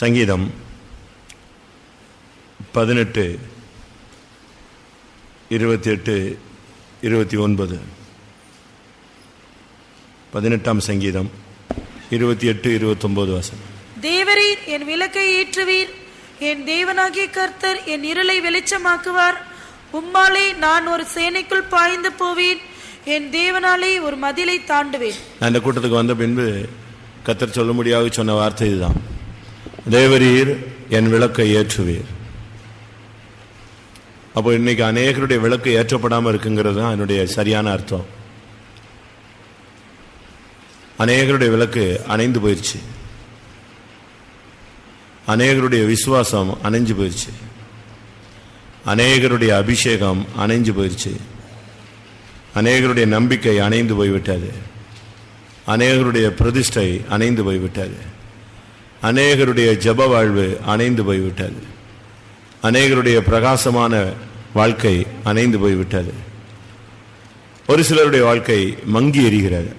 சங்கீதம் பதினெட்டு இருபத்தி எட்டு இருபத்தி ஒன்பது. பதினெட்டாம் சங்கீதம் இருபத்தி எட்டு இருபத்தொன்பது வசனம் தேவரீர் என் விளக்கை ஏற்றுவீர். என் தேவனாகிய கர்த்தர் என் இருளை வெளிச்சமாக்குவார். உம்மாலே நான் ஒரு சேனைக்குள் பாய்ந்து போவேன். என் தேவனாலே ஒரு மதிலை தாண்டுவேன். நான் இந்த கூட்டத்துக்கு வந்த பின்பு கத்தர் சொல்ல முடியாது சொன்ன வார்த்தை இதுதான். தேவரீர் என் விளக்கை ஏற்றுவீர். அப்போ இன்னைக்கு அநேகருடைய விளக்கு ஏற்றப்படாமல் இருக்குங்கிறது தான் என்னுடைய சரியான அர்த்தம். அநேகருடைய விளக்கு அணைந்து போயிடுச்சு அநேகருடைய விசுவாசம் அணைஞ்சு போயிடுச்சு அநேகருடைய அபிஷேகம் அணைஞ்சு போயிடுச்சு அநேகருடைய நம்பிக்கை அணைந்து போய்விட்டது. அநேகருடைய பிரதிஷ்டை அணைந்து போய்விட்டது. அநேகருடைய ஜப வாழ்வு அணைந்து போய்விட்டது. அநேகருடைய பிரகாசமான வாழ்க்கை அணைந்து போய்விட்டது. ஒரு சிலருடைய வாழ்க்கை மங்கி எறிகிறது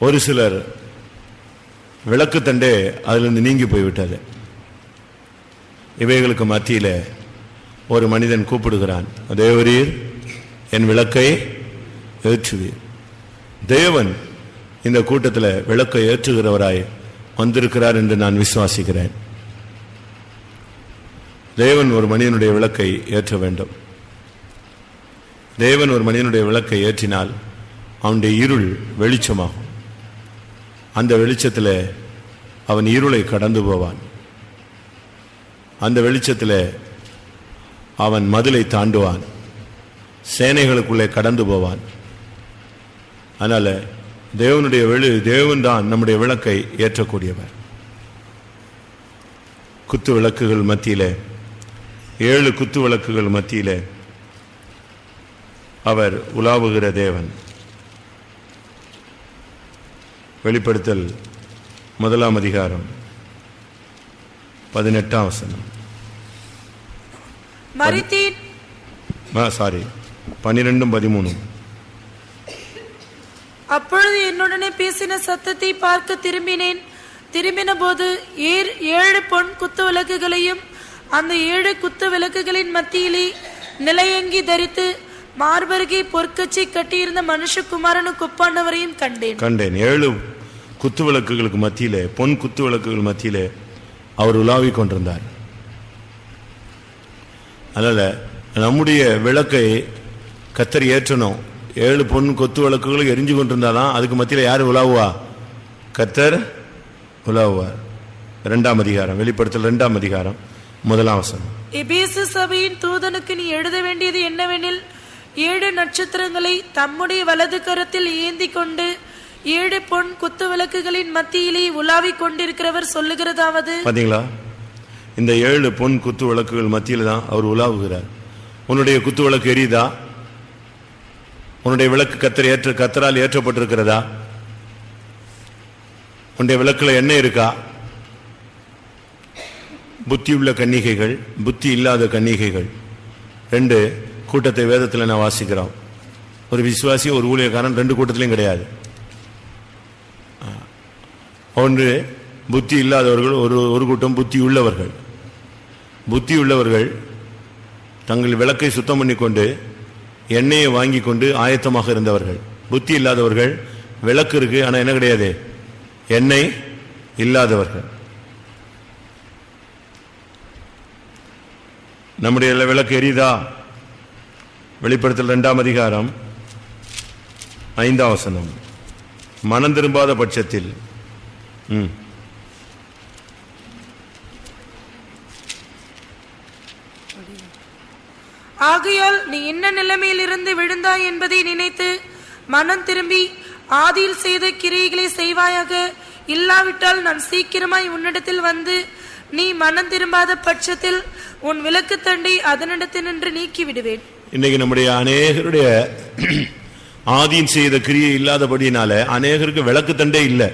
ஒரு சிலர் விளக்கு தண்டே அதிலிருந்து நீங்கி போய்விட்டது. இவைகளுக்கு மத்தியில ஒரு மனிதன் கூப்பிடுகிறான் தேவரீர் என் விளக்கை ஏற்றுவீர். தேவன் இந்த கூட்டத்தில் விளக்கை ஏற்றுகிறவராய் வந்திருக்கிறார் என்று நான் விசுவாசிக்கிறேன். தேவன் ஒரு மனிதனுடைய விளக்கை ஏற்ற வேண்டும். தேவன் ஒரு மனிதனுடைய விளக்கை ஏற்றினால் அவனுடைய இருள் வெளிச்சமாகும். அந்த வெளிச்சத்தில் அவன் இருளை கடந்து போவான். அந்த வெளிச்சத்தில் அவன் மதிலை தாண்டுவான். சேனைகளுக்குள்ளே கடந்து போவான். அதனால் தேவனுடைய வெளி தேவன் தான் நம்முடைய விளக்கை ஏற்றக்கூடியவர். குத்து விளக்குகள் மத்தியிலே ஏழு குத்து விளக்குகள் மத்தியிலே அவர் உலாவுகிற தேவன். வெளிப்படுத்தல் முதலாம் அதிகாரம் பதினெட்டாம் வசனம். சாரி பன்னிரெண்டும் பதிமூணும். அப்பொழுது என்னுடனே பேசின சத்தத்தை பார்க்க திரும்பினேன். திரும்பின போது ஏழு பொன் குத்து விளக்குகளையும் அந்த ஏழு குத்து விளக்குகளின் மத்தியிலே நிலையங்கி தரித்து மார்பருகே பொற்கச்சி கட்டியிருந்த மனுஷகுமாரனுக்கு ஒப்பானவரையும் கண்டேன். கண்டேன். ஏழு குத்து விளக்குகளுக்கு மத்தியிலே பொன் குத்து விளக்குகள் மத்தியிலே அவர் உலாவிக் கொண்டிருந்தார். அதனால நம்முடைய விளக்கை கத்தர் ஏற்றணும். ஏழு பொன் கொத்து விளக்குகளும் எரிஞ்சு கொண்டிருந்தாலாம் அதுக்கு மத்தியில் யார் உலாவுவா? கத்தர் உலாவுவார். இரண்டாம் அதிகாரம் வெளிப்படுத்தல் இரண்டாம் அதிகாரம் முதலாம் வசனம். எபேசு சபையின் தூதனுக்கு நீ எழுத வேண்டியது என்னவெனில் ஏழு நட்சத்திரங்களை தம்முடைய வலது கரத்தில் ஏந்தி கொண்டு ஏழு பொன் குத்து விளக்குகளின் மத்தியிலே உலாவிக் கொண்டிருக்கிறவர் சொல்லுகிறதாவது? பாத்தீங்களா? இந்த ஏழு பொன் குத்து விளக்குகள் மத்தியில் தான் அவர் உலாவுகிறார். உன்னுடைய குத்து விளக்கு எரியுதா? உன்னுடைய விளக்கு கத்திர ஏற்ற கத்தரால் ஏற்றப்பட்டிருக்கிறதா? உன்னுடைய விளக்கில் என்ன இருக்கா? புத்தி உள்ள கன்னிகைகள் புத்தி இல்லாத கன்னிகைகள். ரெண்டு கூட்டத்தை வேதத்தில் நான் வாசிக்கிறோம். ஒரு விசுவாசி ஒரு ஊழியக்காரன் ரெண்டு கூட்டத்திலையும் கிடையாது. ஒன்று புத்தி இல்லாதவர்கள் ஒரு ஒரு கூட்டம் புத்தி உள்ளவர்கள். புத்தி உள்ளவர்கள் தங்கள் விளக்கை சுத்தம் பண்ணிக்கொண்டு எண்ணெயை வாங்கி கொண்டு ஆயத்தமாக இருந்தவர்கள். புத்தி இல்லாதவர்கள் விளக்கு இருக்கு ஆனால் என்ன கிடையாது? எண்ணெய் இல்லாதவர்கள். நம்முடைய விளக்கு எரியுதா? வெளிப்படுத்தல் இரண்டாம் அதிகாரம் ஐந்தாம் வசனம். மனம் திரும்பாத பட்சத்தில் ம். ஆகையால் நீ என்ன நிலைமையில் இருந்து விழுந்தாய் என்பதை நினைத்து மனம் திரும்பி ஆதியில் செய்த கிரியைகளை செய்வாயாக? இல்லாவிட்டால் நான் சீக்கிரமாய் உன்னிடத்தில் வந்து நீ மனம் திரும்பாத பட்சத்தில் உன் விளக்கு தண்டை அதனிடத்தினின்று நீக்கி விடுவேன் இன்னைக்கு நம்முடைய அநேகருடைய ஆதியின் செய்த கிரியை இல்லாதபடியினால அநேகருக்கு விளக்கு தண்டே இல்லை.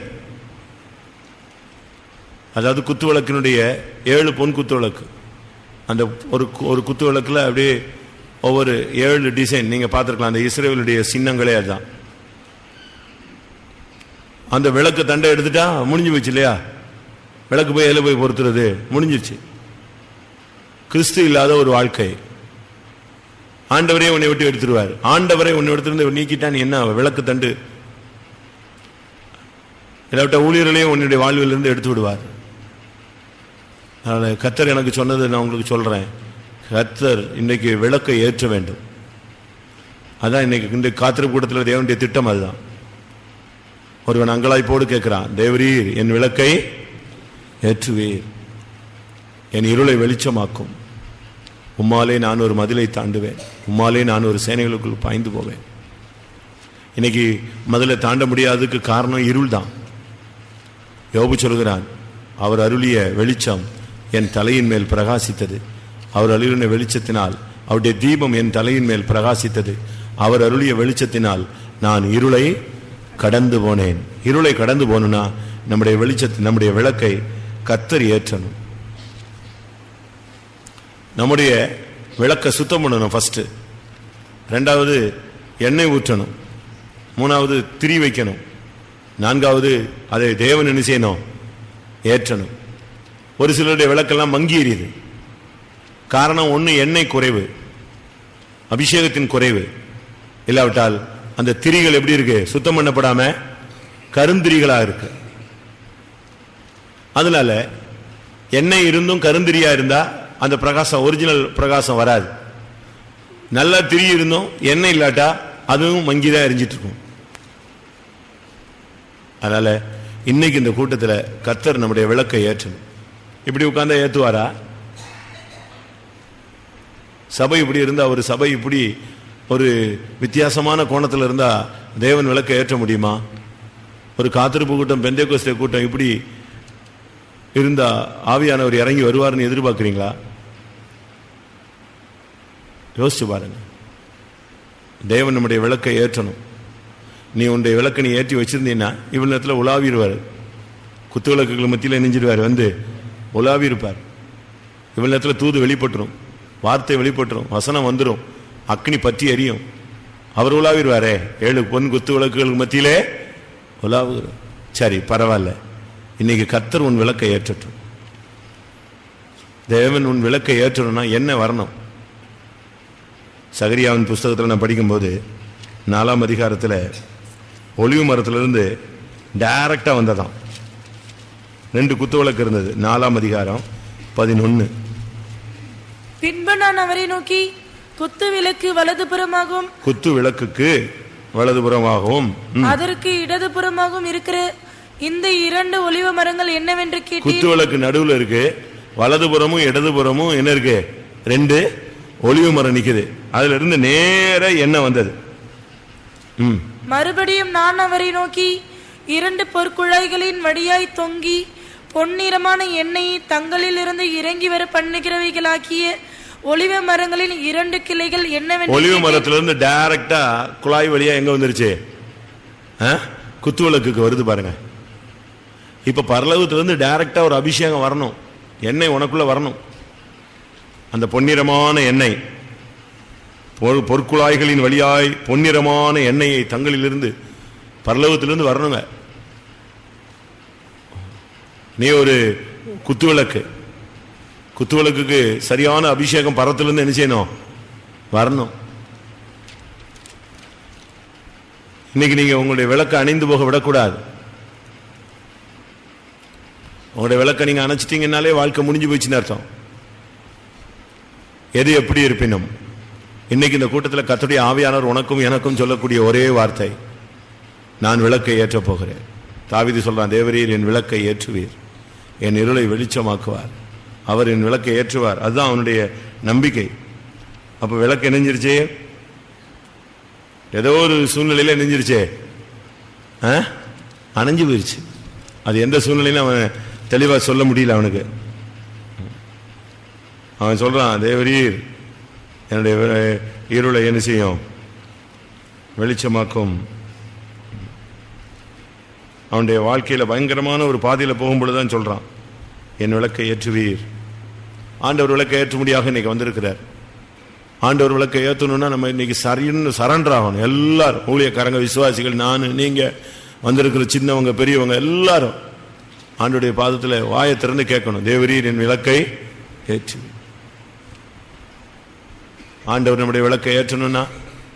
அதாவது குத்து விளக்கினுடைய ஏழு பொன் குத்து விளக்கு அந்த ஒரு ஒரு குத்து விளக்குல அப்படியே ஒவ்வொரு ஏழு டிசைன் நீங்கள் பார்த்துருக்கலாம். அந்த இஸ்ரேலுடைய சின்னங்களே அதுதான். அந்த விளக்கு தண்டை எடுத்துட்டா முடிஞ்சு போச்சு இல்லையா? விளக்கு போய் எதில் போய் பொறுத்துறது? முடிஞ்சிருச்சு. கிறிஸ்து இல்லாத ஒரு வாழ்க்கை. ஆண்டவரே உன்னை விட்டு எடுத்துருவார். ஆண்டவரே உன்னை எடுத்துருந்து நீக்கிட்டா நீ என்ன விளக்கு தண்டு. இல்லாவிட்ட ஊழியர்களையும் உன்னுடைய வாழ்விலிருந்து எடுத்து விடுவார். அதனால் கத்தர் எனக்கு சொன்னது நான் உங்களுக்கு சொல்கிறேன் கத்தர் இன்றைக்கு விளக்கை ஏற்ற வேண்டும். அதான் இன்னைக்கு இந்த காத்திருப்பு கூட்டத்தில் தேவனுடைய திட்டம் அதுதான். ஒருவன் அங்கலாய்ப்போடு கேட்கிறான் தேவரீர் என் விளக்கை ஏற்றுவீர். என் இருளை வெளிச்சமாக்கும். உம்மாலே நான் ஒரு மதிலை தாண்டுவேன். உம்மாலே நான் ஒரு சேனைகளுக்குள் பாய்ந்து போவேன். இன்னைக்கு மதிலை தாண்ட முடியாததுக்கு காரணம் இருள் தான் யோபு சொல்கிறான் அவர் அருளிய வெளிச்சம் என் தலையின் மேல் பிரகாசித்தது. அவர் அருளின வெளிச்சத்தினால் அவருடைய தீபம் என் தலையின் மேல் பிரகாசித்தது. அவர் அருளிய வெளிச்சத்தினால் நான் இருளை கடந்து போனேன். இருளை கடந்து போகணும்னா நம்முடைய வெளிச்சத்தை நம்முடைய விளக்கை கத்தர் ஏற்றணும். நம்முடைய விளக்கை சுத்தம் பண்ணணும் ஃபஸ்ட்டு ரெண்டாவது எண்ணெய் ஊற்றணும். மூணாவது திரி வைக்கணும். நான்காவது அதை தேவன் என்ன செய்யணும்? ஏற்றணும். ஒரு சிலருடைய விளக்கெல்லாம் மங்கி எரியுது. காரணம் ஒன்று எண்ணெய் குறைவு. அபிஷேகத்தின் குறைவு. இல்லாவிட்டால் அந்த திரிகள் எப்படி இருக்கு? சுத்தம் பண்ணப்படாம கருந்திரிகளாக இருக்கு. அதனால எண்ணெய் இருந்தும் கருந்திரியா இருந்தா அந்த பிரகாசம் ஒரிஜினல் பிரகாசம் வராது. நல்லா திரி இருந்தும் எண்ணெய் இல்லாட்டா அதுவும் மங்கிதான் எரிஞ்சிட்டு இருக்கும். அதனால இன்னைக்கு இந்த கூட்டத்தில் கத்தர் நம்முடைய விளக்கை ஏற்றணும். இப்படி உட்கார்ந்தா ஏற்றுவாரா சபை இப்படி இருந்தால் ஒரு சபை இப்படி ஒரு வித்தியாசமான கோணத்தில் இருந்தால் தேவன் விளக்கை ஏற்ற முடியுமா? ஒரு காத்திருப்பு கூட்டம் பெந்தேகோஸ்தே கூட்டம் இப்படி இருந்தால் ஆவியானவர் இறங்கி வருவார்னு எதிர்பார்க்குறீங்களா? யோசிச்சு பாருங்க. தேவன் நம்முடைய விளக்கை ஏற்றணும். நீ உன்னுடைய விளக்கை நீ ஏற்றி வச்சிருந்தீங்கன்னா இவ்வளோ நேரத்தில் உலாவிடுவார். குத்து விளக்குகள் மத்தியில் நெஞ்சிடுவார் வந்து உலாவி இருப்பார் இவ்வளவு நேரத்தில் தூது வெளிப்பட்டுரும். வார்த்தை வெளிப்பட்டுரும் வசனம் வந்துடும் அக்னி பற்றி எரியும். அவர் உலாவிடுவாரே. ஏழு பொன் குத்து விளக்குகளுக்கு மத்தியிலே உலாவுகிறோம் சரி பரவாயில்ல. இன்னைக்கு கத்தர் உன் விளக்கை ஏற்றட்டும். தேவன் உன் விளக்கை ஏற்றணும்னா என்ன வரணும்? சகரியாவின் புஸ்தகத்தில் நான் படிக்கும்போது நாலாம் அதிகாரத்தில் ஒளிவு மரத்திலிருந்து டைரக்டாக வந்ததாம். ரெண்டு குத்து விளக்கு இருந்தது. நாலாம் அதிகாரம் பதினொன்று பின்பு நான் அவரை நோக்கி குத்து விளக்கு வலதுபுறமாகவும் குத்து விளக்குக்கு வலதுபுறமாகவும் ம், அதற்கு இடதுபுறமாகவும் இருக்கிற இந்த இரண்டு ஒலிவ மரங்கள் என்னவென்று கேட்டீர்? குத்து விளக்கு நடுவுல இருக்கு. வலதுபுறமும் இடதுபுறமும் என்ன இருக்கு? ரெண்டு ஒளிவு மரம் நிக்குது. அதுல இருந்து நேர எண்ணெய் வந்தது. மறுபடியும் நான் அவரை நோக்கி இரண்டு பொற்குழாய்களின் வழியாய் தொங்கி பொன்னிறமான எண்ணெயை தங்களிலிருந்து இறங்கி வர பண்ணுகிறவைகளாக்கிய ஒலிவ மரங்களின் இரண்டு கிளைகள் என்னவென்று ஒளிவு கேட்டீர். மரத்துல இருந்து டைரக்டா குழாய் வழியா எங்க வந்துருச்சு? குத்து விளக்குக்கு வருது பாருங்க. இப்ப பரலோகத்துல இருந்து டைரக்டா ஒரு அபிஷேகம் வரணும். எண்ணெய் உனக்குள்ள வரணும். அந்த பொன்னிறமான எண்ணெய். பொற்குழாய்களின் வழியாய் பொன்னிறமான எண்ணெயை தங்களிலிருந்து பரலோகத்திலிருந்து வரணுங்க. நீ ஒரு குத்து குத்துவிளக்குக்கு குத்து விளக்குக்கு சரியான அபிஷேகம் பரத்திலிருந்து என்ன செய்யணும்? வரணும். இன்னைக்கு நீங்க உங்களுடைய விளக்கை அணிந்து போக விடக்கூடாது. உங்களுடைய விளக்கை நீங்க அணைச்சிட்டீங்கன்னாலே வாழ்க்கை முடிஞ்சு போச்சுன்னு அர்த்தம். எது எப்படி இருப்பினும் இன்னைக்கு இந்த கூட்டத்தில் கத்துடைய ஆவியானவர் உனக்கும் எனக்கும் சொல்லக்கூடிய ஒரே வார்த்தை. நான் விளக்கை ஏற்றப் போகிறேன். தாவிதி சொல்றான் தேவரீர் என் விளக்கை ஏற்றுவீர். என் இருளை வெளிச்சமாக்குவார். அவர் என் விளக்கை ஏற்றுவார். அதுதான் அவனுடைய நம்பிக்கை. அப்போ விளக்கு இணைஞ்சிருச்சே? ஏதோ ஒரு சூழ்நிலையில் நெஞ்சிருச்சே ஆ? அணைஞ்சு போயிருச்சு. அது எந்த சூழ்நிலையிலும் அவன் தெளிவாக சொல்ல முடியல அவனுக்கு. அவன் சொல்கிறான் தேவரீர் என்னுடைய இருளை என்ன செய்யும்? வெளிச்சமாக்கும். அவனுடைய வாழ்க்கையில் பயங்கரமான ஒரு பாதையில போகும்பொழுதுதான் சொல்கிறான் என் விளக்கை ஏற்றுவீர். ஆண்டவர் விளக்க ஏற்றும்படியாக இன்னைக்கு வந்திருக்கிறார். ஆண்டவர் விளக்கை ஏற்றணும்னா நம்ம இன்னைக்கு சரின்னு சரண்டர் ஆகணும். எல்லாரும் ஊழியக்காரங்க விசுவாசிகள் நான் நீங்க வந்திருக்கிற சின்னவங்க பெரியவங்க எல்லாரும் ஆண்டுடைய பாதத்தில் வாயை திறந்து கேட்கணும். தேவரீர் என் விளக்கை ஏற்று. ஆண்டவர் நம்முடைய விளக்கை ஏற்றணும்னா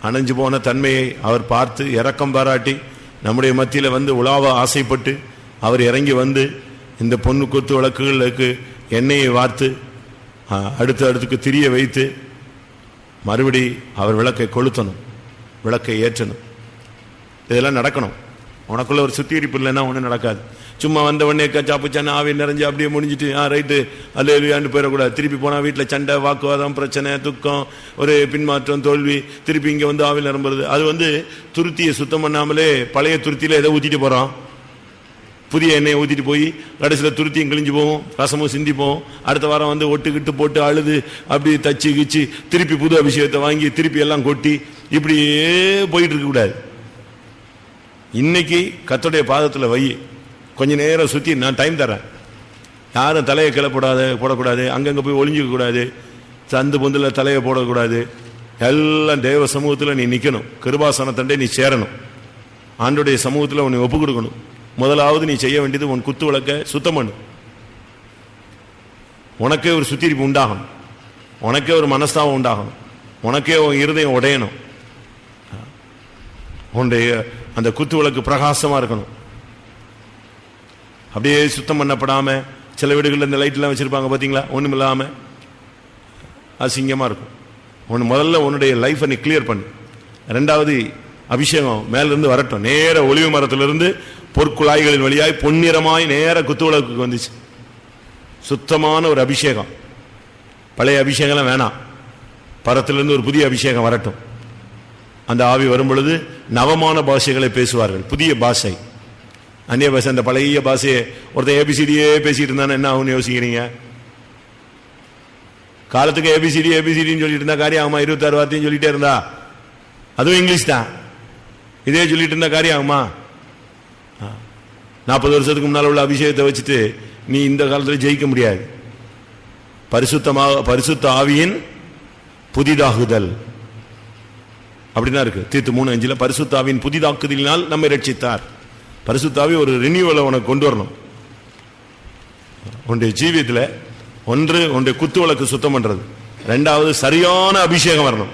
அணைஞ்சு போன தன்மையை அவர் பார்த்து இறக்கம் பாராட்டி நம்முடைய மத்தியில் வந்து உலாவ ஆசைப்பட்டு அவர் இறங்கி வந்து இந்த பொண்ணு கொத்து விளக்குகளுக்கு எண்ணெயை வார்த்து அடுத்து அடுத்துக்கு திரிய வைத்து மறுபடி அவர் விளக்கை கொளுத்தணும் விளக்கை ஏற்றணும். இதெல்லாம் நடக்கணும். உனக்குள்ள ஒரு சுத்திகரிப்பு இல்லைன்னா ஒன்றும் நடக்காது. சும்மா வந்த உடனே கச்சா புச்சான்னு ஆவி நிறைஞ்சு அப்படியே முடிஞ்சிட்டு ஆ ரைட்டு அல்லேலுயான்னு போயிடக்கூடாது. திருப்பி போனால் வீட்டில் சண்டை வாக்குவாதம் பிரச்சனை துக்கம் ஒரு பின்மாற்றம் தோல்வி திருப்பி இங்கே வந்து ஆவில் நிரம்புறது. அது வந்து துருத்தியை சுத்தம் பண்ணாமலே பழைய துருத்தியில் எதை ஊற்றிட்டு போகிறோம் புதிய எண்ணெயை ஊற்றிட்டு போய் கடைசியில் துருத்தியும் கிழிஞ்சு போவோம் ரசமும் சிந்திப்போம் அடுத்த வாரம் வந்து ஒட்டுக்கிட்டு போட்டு அழுது அப்படி தச்சு கிச்சு திருப்பி புது அபிஷேகத்தை வாங்கி திருப்பி எல்லாம் கொட்டி இப்படியே போயிட்டு இருக்கக்கூடாது இன்னைக்கு கத்தோடைய பாதத்தில் வை. கொஞ்ச நேரம் சுற்றி நான் டைம் தரேன் யாரும் தலையை கீழே போடக்கூடாது. அங்கங்கே போய் ஒளிஞ்சிக்கக்கூடாது. சந்து பொந்தில் தலையை போடக்கூடாது. எல்லாம் தேவ சமூகத்தில் நீ நிற்கணும் கிருபாசனத்தண்டே நீ சேரணும். ஆண்டுடைய சமூகத்தில் உன்னை ஒப்பு கொடுக்கணும் முதலாவது நீ செய்ய வேண்டியது உன் குத்து விளக்க சுத்தம் பண்ணு. உனக்கே ஒரு சுத்திரிப்பு உண்டாகணும். உனக்கே ஒரு மனஸ்தாபம் உண்டாகணும். உனக்கே உன் இருதயம் உடையணும். உன்னுடைய அந்த குத்து விளக்கு பிரகாசமாக இருக்கணும். அப்படியே சுத்தம் பண்ணப்படாமல் சில வீடுகளில் இந்த லைட்லாம் வச்சிருப்பாங்க பார்த்தீங்களா ஒன்றும் இல்லாமல் அசிங்கமாக இருக்கும். ஒன்று முதல்ல உன்னுடைய லைஃப்பை நீ கிளியர் பண்ணு. ரெண்டாவது அபிஷேகம் மேலேருந்து வரட்டும். நேர ஒளிவு மரத்திலிருந்து பொற்குழாய்களின் வழியாய் பொன்னிறமாய் நேர குத்து வந்துச்சு. சுத்தமான ஒரு அபிஷேகம். பழைய அபிஷேகம்லாம் வேணாம். பரத்திலிருந்து ஒரு புதிய அபிஷேகம் வரட்டும். அந்த ஆவி வரும் பொழுது நவமான பாஷைகளை பேசுவார்கள். புதிய பாஷை. அந்நிய பாஷை அந்த பழைய பாஷையை ஒருத்தன் ஏபிசிடியே பேசிட்டு இருந்தானே என்ன ஆகும்னு யோசிக்கிறீங்க? காலத்துக்கு ஏபிசிடி ஏபிசிடின்னு சொல்லிட்டு இருந்தா காரியம் ஆகுமா? இருபத்தாறு வார்த்தையும் சொல்லிட்டே இருந்தா. அதுவும் இங்கிலீஷ் தான். இதே சொல்லிட்டு இருந்தா காரியம் ஆகுமா? நாற்பது வருஷத்துக்கு முன்னால் உள்ள அபிஷேகத்தை வச்சுட்டு நீ இந்த காலத்தில் ஜெயிக்க முடியாது. பரிசுத்தமாக பரிசுத்த ஆவியின் புதிதாகுதல். அப்படின்னா இருக்கு. தீர்த்து மூணு அஞ்சில் பரிசுத்தாவின் புதிதாக்குதலினால் நம்மை ரட்சித்தார் பரிசுத்தாவி ஒரு ரினியூவலை உனக்கு கொண்டு வரணும். உன்னுடைய ஜீவியத்தில் ஒன்று உன்னுடைய குத்து வழக்கு சுத்தம் பண்றது. ரெண்டாவது சரியான அபிஷேகம் வரணும்.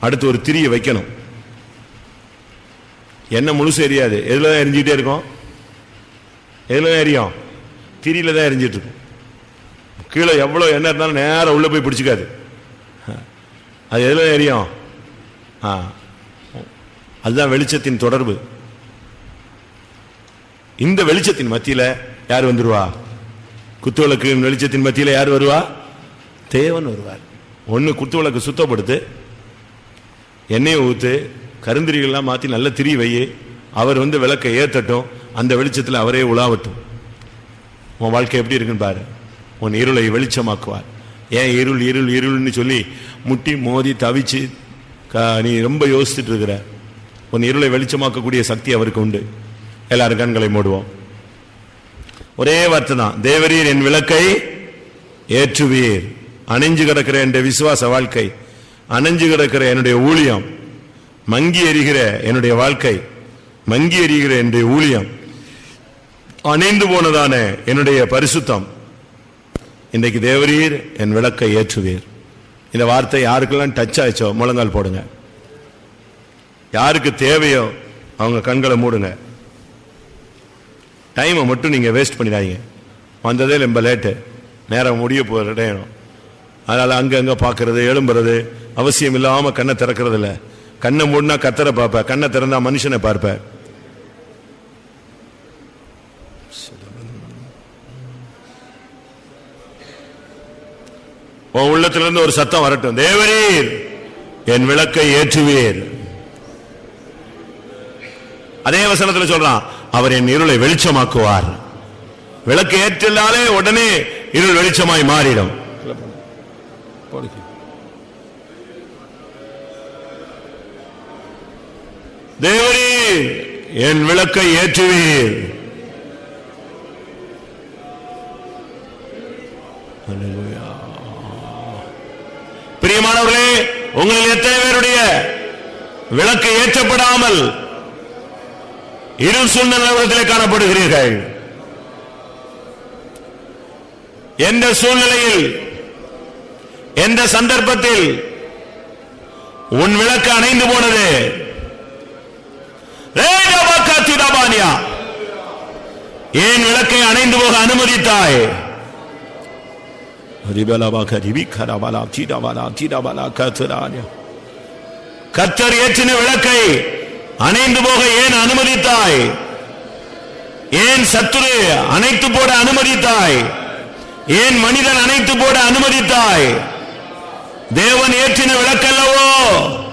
அடுத்து ஒரு திரியை வைக்கணும். என்ன முழுசு எரியாது. எதில் தான் எரிஞ்சிக்கிட்டே இருக்கும்? எதில் தான் எரியும்? திரியில தான் எரிஞ்சிட்டு இருக்கும். கீழே எவ்வளோ எண்ணெய் இருந்தாலும் நேராக உள்ளே போய் பிடிச்சிக்காது. அது எதில் தான் எரியும்? ஆ. அதுதான் வெளிச்சத்தின் தொடர்பு. இந்த வெளிச்சத்தின் மத்தியில் யார் வந்துடுவா குத்துவிளக்கு வெளிச்சத்தின் மத்தியில் யார் வருவா? தேவன் வருவார். ஒன்று குத்துவிளக்கு சுத்தப்படுத்து எண்ணெயை ஊற்று கருந்திரிகள்லாம் மாற்றி நல்ல திரி வை அவர் வந்து விளக்கை ஏற்றட்டும் அந்த வெளிச்சத்தில் அவரே உலாவட்டும். உன் வாழ்க்கை எப்படி இருக்குன்னு பாரு. உன் இருளை வெளிச்சமாக்குவார். ஏன் இருள் இருள் இருள்னு சொல்லி முட்டி மோதி தவிச்சு க- நீ ரொம்ப யோசிச்சுட்டு இருக்கிற. உன் இருளை வெளிச்சமாக்கக்கூடிய சக்தி அவருக்கு உண்டு. எல்லாரும் கண்களை மூடுவோம். ஒரே வார்த்தை தான் தேவரீர் என் விளக்கை ஏற்றுவீர். அணைஞ்சு கிடக்கிற என்னுடைய விசுவாச வாழ்க்கை. அணைஞ்சு கிடக்கிற என்னுடைய ஊழியம். மங்கி எறிகிற என்னுடைய வாழ்க்கை மங்கி எறிகிற என்னுடைய ஊழியம் அணைந்து போனதான என்னுடைய பரிசுத்தம். இன்றைக்கு தேவரீர் என் விளக்கை ஏற்றுவீர். இந்த வார்த்தை யாருக்கெல்லாம் டச் ஆயிச்சோ முழங்கால் போடுங்க. யாருக்கு தேவையோ அவங்க கண்களை மூடுங்க. டைமை மட்டும் நீங்கள் வேஸ்ட் பண்ணிடாதீங்க. வந்ததே ரொம்ப லேட்டு நேரம் முடிய போகிற இடம். அதனால் அங்கங்கே பார்க்கறது எழும்புறது அவசியம் இல்லாமல் கண்ணை திறக்கிறது இல்லை கண்ணை மூடினா கத்தரை பார்ப்ப கண்ணை திறந்தா மனுஷனை பார்ப்ப. உன் உள்ளத்திலிருந்து ஒரு சத்தம் வரட்டும். தேவரீர் என் விளக்கை ஏற்றுவீர். அதே வசனத்துல சொல்றான் அவர் என் இருளை வெளிச்சமாக்குவார். விளக்கு ஏற்றினாலே உடனே இருள் வெளிச்சமாய் மாறிடும். தேவரீர் என் விளக்கை ஏற்றுவீர். பிரியமானவர்களே உங்களில் எத்தனை பேருடைய விளக்கு ஏற்றப்படாமல் இருள் சூழ்ந்த நிலவரத்திலே காணப்படுகிறீர்கள்? எந்த சூழ்நிலையில் எந்த சந்தர்ப்பத்தில் உன் விளக்கு அணைந்து போனது? ஏன் விளக்கை அணைந்து போக அனுமதித்தாய். கர்த்தர் ஏற்றின விளக்கை அணைந்து போக ஏன் அனுமதித்தாய்? ஏன் சத்துரு அணைத்து போட அனுமதித்தாய்? ஏன் மனிதன் அணைத்து போட அனுமதித்தாய்? தேவன் ஏற்றின விளக்கல்லவோ?